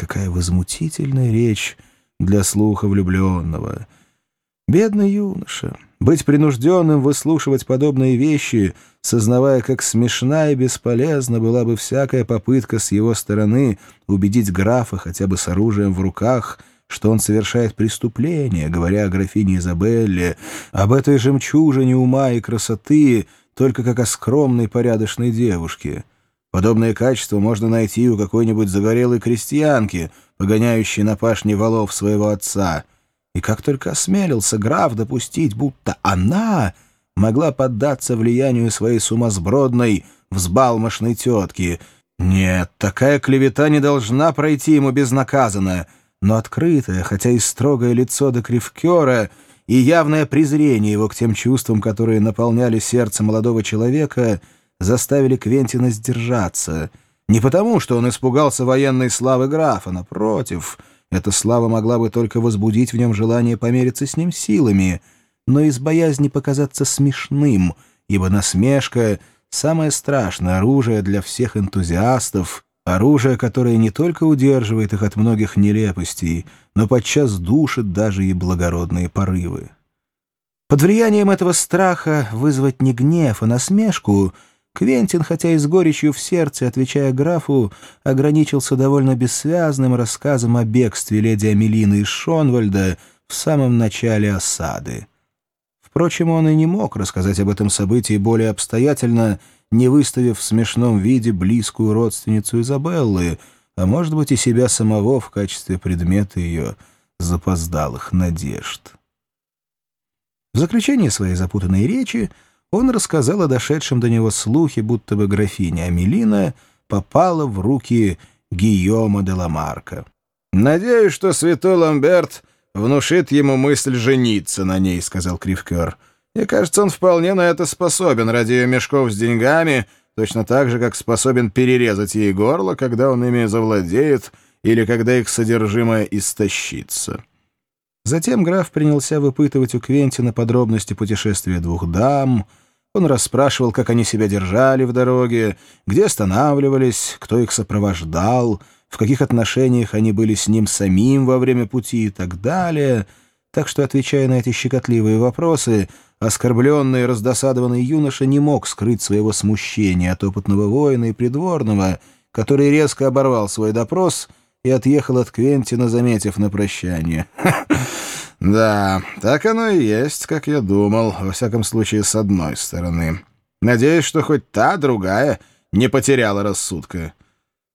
Какая возмутительная речь для слуха влюбленного. Бедный юноша. Быть принужденным выслушивать подобные вещи, сознавая, как смешна и бесполезна была бы всякая попытка с его стороны убедить графа хотя бы с оружием в руках, что он совершает преступление, говоря о графине Изабелле, об этой жемчужине ума и красоты, только как о скромной порядочной девушке. Подобное качество можно найти у какой-нибудь загорелой крестьянки, погоняющей на пашне валов своего отца. И как только осмелился граф допустить, будто она могла поддаться влиянию своей сумасбродной, взбалмошной тетки. Нет, такая клевета не должна пройти ему безнаказанно, но открытое, хотя и строгое лицо до кривкера и явное презрение его к тем чувствам, которые наполняли сердце молодого человека — заставили Квентина сдержаться. Не потому, что он испугался военной славы графа, напротив, эта слава могла бы только возбудить в нем желание помериться с ним силами, но из боязни показаться смешным, ибо насмешка — самое страшное оружие для всех энтузиастов, оружие, которое не только удерживает их от многих нелепостей, но подчас душит даже и благородные порывы. Под влиянием этого страха вызвать не гнев, а насмешку — Квентин, хотя и с горечью в сердце, отвечая графу, ограничился довольно бессвязным рассказом о бегстве леди Амелины из Шонвальда в самом начале осады. Впрочем, он и не мог рассказать об этом событии более обстоятельно, не выставив в смешном виде близкую родственницу Изабеллы, а может быть и себя самого в качестве предмета ее запоздалых надежд. В заключение своей запутанной речи он рассказал о дошедшем до него слухе, будто бы графиня Амелина попала в руки Гийома де Ламарка. «Надеюсь, что святой Ламберт внушит ему мысль жениться на ней», — сказал Кривкер. «И кажется, он вполне на это способен ради ее мешков с деньгами, точно так же, как способен перерезать ей горло, когда он ими завладеет или когда их содержимое истощится». Затем граф принялся выпытывать у Квентина подробности путешествия двух дам. Он расспрашивал, как они себя держали в дороге, где останавливались, кто их сопровождал, в каких отношениях они были с ним самим во время пути и так далее. Так что, отвечая на эти щекотливые вопросы, оскорбленный и раздосадованный юноша не мог скрыть своего смущения от опытного воина и придворного, который резко оборвал свой допрос — и отъехал от Квентина, заметив на прощание. «Да, так оно и есть, как я думал, во всяком случае, с одной стороны. Надеюсь, что хоть та, другая, не потеряла рассудка.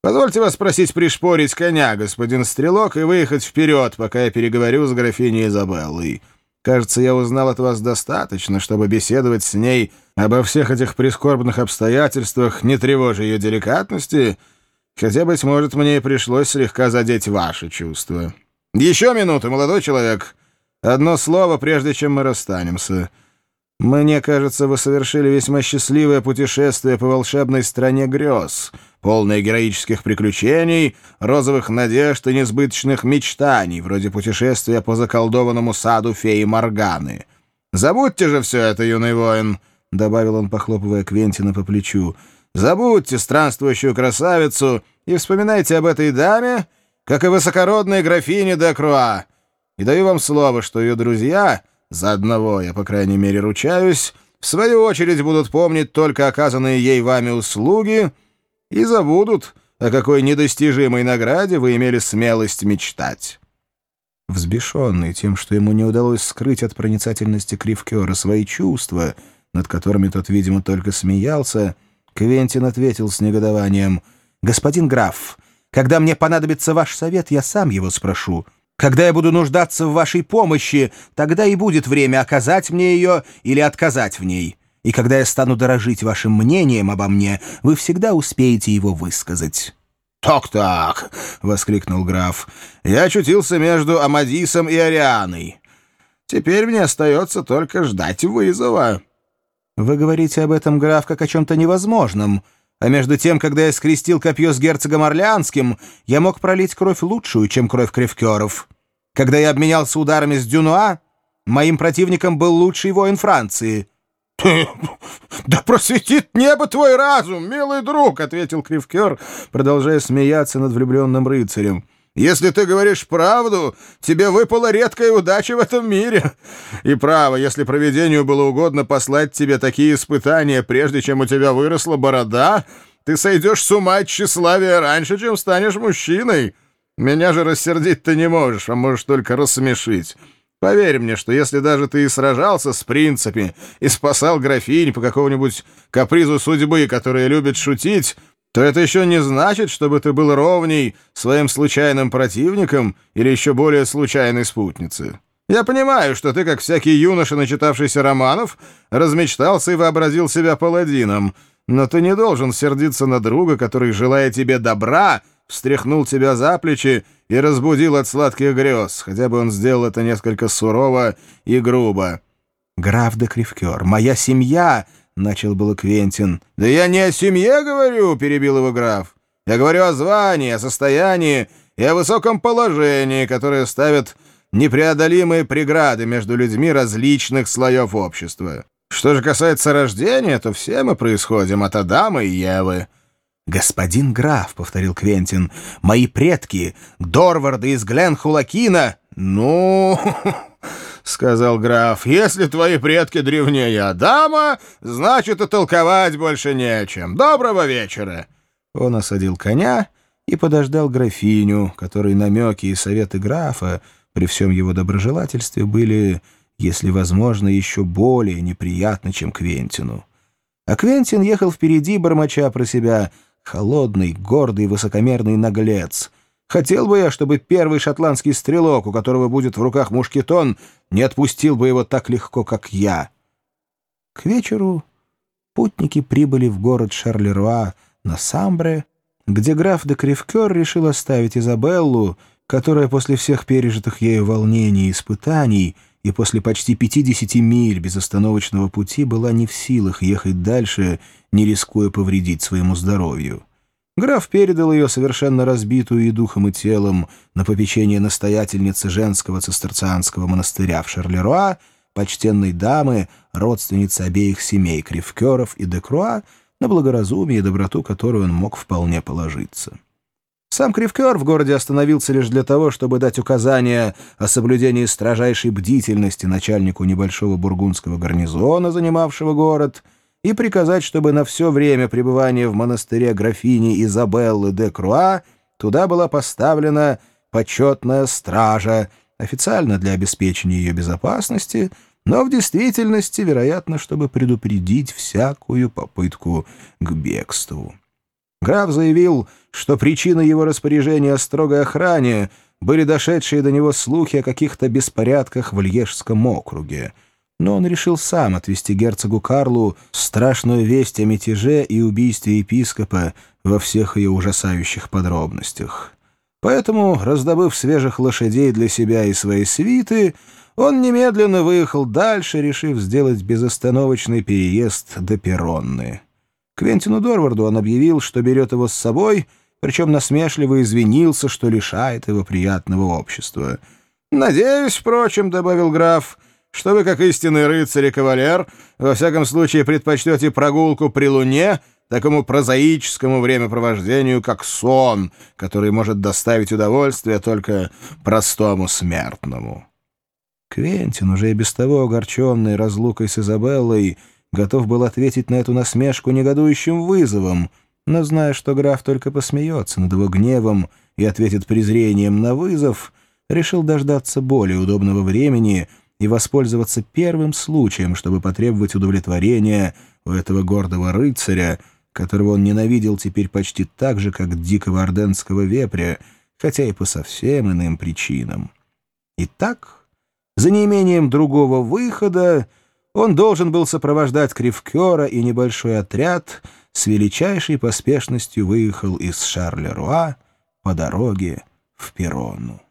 Позвольте вас просить пришпорить коня, господин Стрелок, и выехать вперед, пока я переговорю с графиней Изабеллой. Кажется, я узнал от вас достаточно, чтобы беседовать с ней обо всех этих прискорбных обстоятельствах, не тревожа ее деликатности» Хотя, быть может, мне и пришлось слегка задеть ваши чувства. Еще минуту, молодой человек. Одно слово, прежде чем мы расстанемся. Мне кажется, вы совершили весьма счастливое путешествие по волшебной стране грез, полное героических приключений, розовых надежд и несбыточных мечтаний, вроде путешествия по заколдованному саду феи Морганы. Забудьте же все это, юный воин, — добавил он, похлопывая Квентина по плечу, — Забудьте странствующую красавицу и вспоминайте об этой даме, как и высокородной графине де Круа. И даю вам слово, что ее друзья, за одного я, по крайней мере, ручаюсь, в свою очередь будут помнить только оказанные ей вами услуги и забудут, о какой недостижимой награде вы имели смелость мечтать». Взбешенный тем, что ему не удалось скрыть от проницательности Кривкера свои чувства, над которыми тот, видимо, только смеялся, Квентин ответил с негодованием. «Господин граф, когда мне понадобится ваш совет, я сам его спрошу. Когда я буду нуждаться в вашей помощи, тогда и будет время оказать мне ее или отказать в ней. И когда я стану дорожить вашим мнением обо мне, вы всегда успеете его высказать». «Так-так!» — воскликнул граф. «Я очутился между Амадисом и Арианой. Теперь мне остается только ждать вызова». «Вы говорите об этом, граф, как о чем-то невозможном. А между тем, когда я скрестил копье с герцогом Орлеанским, я мог пролить кровь лучшую, чем кровь кревкеров. Когда я обменялся ударами с Дюнуа, моим противником был лучший воин Франции». «Ты... Да просветит небо твой разум, милый друг!» — ответил Кривкер, продолжая смеяться над влюбленным рыцарем. Если ты говоришь правду, тебе выпала редкая удача в этом мире. И право, если проведению было угодно послать тебе такие испытания, прежде чем у тебя выросла борода, ты сойдешь с ума от тщеславия раньше, чем станешь мужчиной. Меня же рассердить ты не можешь, а можешь только рассмешить. Поверь мне, что если даже ты и сражался с принципами и спасал графинь по какому-нибудь капризу судьбы, которая любит шутить, то это еще не значит, чтобы ты был ровней своим случайным противником или еще более случайной спутнице. Я понимаю, что ты, как всякий юноша, начитавшийся романов, размечтался и вообразил себя паладином, но ты не должен сердиться на друга, который, желая тебе добра, встряхнул тебя за плечи и разбудил от сладких грез, хотя бы он сделал это несколько сурово и грубо. «Граф де Кривкер, моя семья!» — начал было Квентин. «Да я не о семье говорю», — перебил его граф. «Я говорю о звании, о состоянии и о высоком положении, которое ставит непреодолимые преграды между людьми различных слоев общества. Что же касается рождения, то все мы происходим от Адама и Евы». «Господин граф», — повторил Квентин, — «мои предки, Дорварды из Гленхулакина...» «Ну...» — сказал граф, — «если твои предки древнее Адама, значит, и толковать больше нечем. Доброго вечера!» Он осадил коня и подождал графиню, которой намеки и советы графа при всем его доброжелательстве были, если возможно, еще более неприятны, чем Квентину. А Квентин ехал впереди, бормоча про себя, холодный, гордый, высокомерный наглец — Хотел бы я, чтобы первый шотландский стрелок, у которого будет в руках мушкетон, не отпустил бы его так легко, как я. К вечеру путники прибыли в город Шарлеруа на Самбре, где граф де Кривкер решил оставить Изабеллу, которая после всех пережитых ею волнений и испытаний и после почти 50 миль безостановочного пути была не в силах ехать дальше, не рискуя повредить своему здоровью. Граф передал ее совершенно разбитую и духом, и телом на попечение настоятельницы женского цистерцианского монастыря в Шарлеруа, почтенной дамы, родственницы обеих семей Кривкеров и Декруа, на благоразумие и доброту которую он мог вполне положиться. Сам Кривкер в городе остановился лишь для того, чтобы дать указания о соблюдении строжайшей бдительности начальнику небольшого бургундского гарнизона, занимавшего город — и приказать, чтобы на все время пребывания в монастыре графини Изабеллы де Круа туда была поставлена почетная стража, официально для обеспечения ее безопасности, но в действительности, вероятно, чтобы предупредить всякую попытку к бегству. Граф заявил, что причиной его распоряжения о строгой охране были дошедшие до него слухи о каких-то беспорядках в Льежском округе — но он решил сам отвести герцогу Карлу страшную весть о мятеже и убийстве епископа во всех ее ужасающих подробностях. Поэтому, раздобыв свежих лошадей для себя и своей свиты, он немедленно выехал дальше, решив сделать безостановочный переезд до Перронны. Квентину Дорварду он объявил, что берет его с собой, причем насмешливо извинился, что лишает его приятного общества. «Надеюсь, впрочем», — добавил граф, — что вы, как истинный рыцарь и кавалер, во всяком случае предпочтете прогулку при луне такому прозаическому времяпровождению, как сон, который может доставить удовольствие только простому смертному. Квентин, уже и без того огорченный разлукой с Изабеллой, готов был ответить на эту насмешку негодующим вызовом, но, зная, что граф только посмеется над его гневом и ответит презрением на вызов, решил дождаться более удобного времени — и воспользоваться первым случаем, чтобы потребовать удовлетворения у этого гордого рыцаря, которого он ненавидел теперь почти так же, как дикого орденского вепря, хотя и по совсем иным причинам. Итак, за неимением другого выхода он должен был сопровождать Кривкера и небольшой отряд с величайшей поспешностью выехал из Шарлеруа по дороге в Перрону.